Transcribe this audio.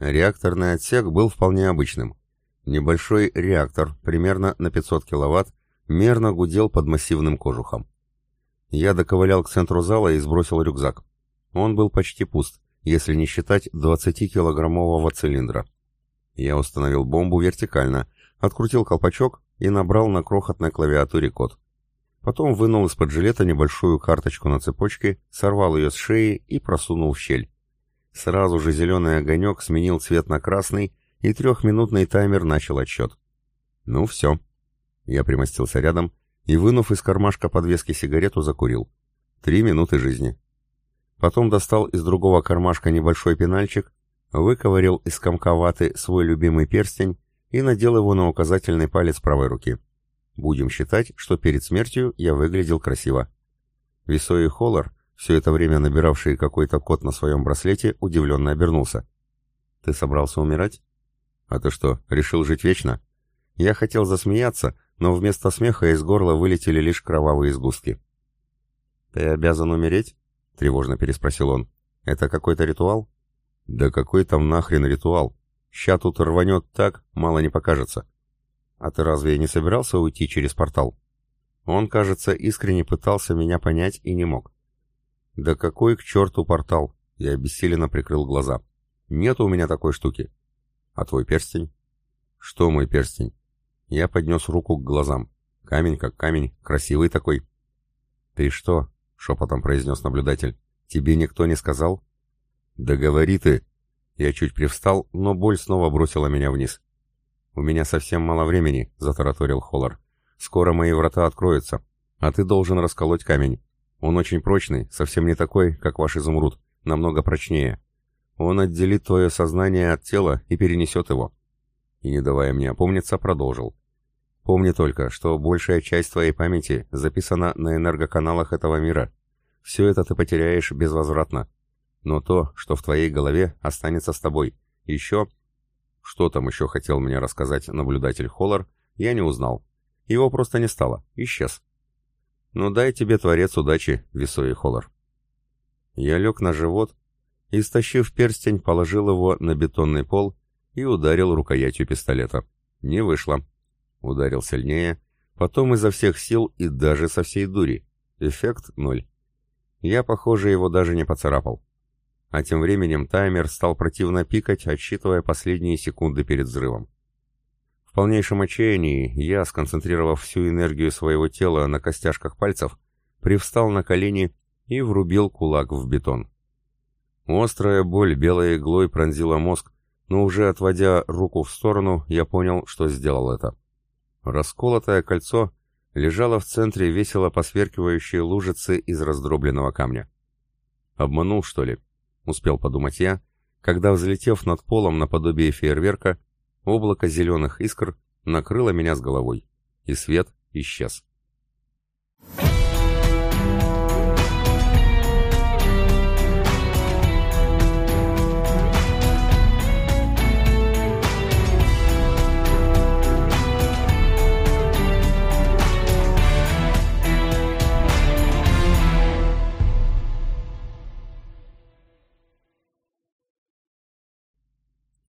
Реакторный отсек был вполне обычным. Небольшой реактор, примерно на 500 киловатт, мерно гудел под массивным кожухом. Я доковылял к центру зала и сбросил рюкзак. Он был почти пуст, если не считать 20-килограммового цилиндра. Я установил бомбу вертикально, открутил колпачок и набрал на крохотной клавиатуре код. Потом вынул из-под жилета небольшую карточку на цепочке, сорвал ее с шеи и просунул в щель. Сразу же зеленый огонек сменил цвет на красный, и трехминутный таймер начал отсчет. Ну все. Я примостился рядом и, вынув из кармашка подвески сигарету, закурил. Три минуты жизни. Потом достал из другого кармашка небольшой пенальчик, выковырял из комка ваты свой любимый перстень и надел его на указательный палец правой руки. Будем считать, что перед смертью я выглядел красиво. Весой и Холлар, все это время набиравший какой-то код на своем браслете, удивленно обернулся. «Ты собрался умирать?» «А ты что, решил жить вечно?» Я хотел засмеяться, но вместо смеха из горла вылетели лишь кровавые сгустки. «Ты обязан умереть?» — тревожно переспросил он. «Это какой-то ритуал?» «Да какой там нахрен ритуал? Ща тут рванет так, мало не покажется. «А ты разве не собирался уйти через портал?» Он, кажется, искренне пытался меня понять и не мог. «Да какой к черту портал?» Я обессиленно прикрыл глаза. «Нет у меня такой штуки». «А твой перстень?» «Что мой перстень?» Я поднес руку к глазам. Камень как камень, красивый такой. «Ты что?» — шепотом произнес наблюдатель. «Тебе никто не сказал?» «Да говори ты!» Я чуть привстал, но боль снова бросила меня вниз. «У меня совсем мало времени», — затараторил Холлар. «Скоро мои врата откроются, а ты должен расколоть камень. Он очень прочный, совсем не такой, как ваш изумруд, намного прочнее. Он отделит твое сознание от тела и перенесет его». И, не давая мне опомниться, продолжил. «Помни только, что большая часть твоей памяти записана на энергоканалах этого мира. Все это ты потеряешь безвозвратно. Но то, что в твоей голове, останется с тобой. Еще что там еще хотел мне рассказать наблюдатель Холлар, я не узнал. Его просто не стало, исчез. Ну дай тебе, творец, удачи, Весой Холлар. Я лег на живот и, стащив перстень, положил его на бетонный пол и ударил рукоятью пистолета. Не вышло. Ударил сильнее, потом изо всех сил и даже со всей дури. Эффект ноль. Я, похоже, его даже не поцарапал. А тем временем таймер стал противно пикать, отсчитывая последние секунды перед взрывом. Полнейшем отчаянии я, сконцентрировав всю энергию своего тела на костяшках пальцев, привстал на колени и врубил кулак в бетон. Острая боль белой иглой пронзила мозг, но уже отводя руку в сторону, я понял, что сделал это. Расколотое кольцо лежало в центре весело посверкивающей лужицы из раздробленного камня. Обманул, что ли? успел подумать я, когда, взлетев над полом наподобие фейерверка, облако зеленых искр накрыло меня с головой, и свет исчез.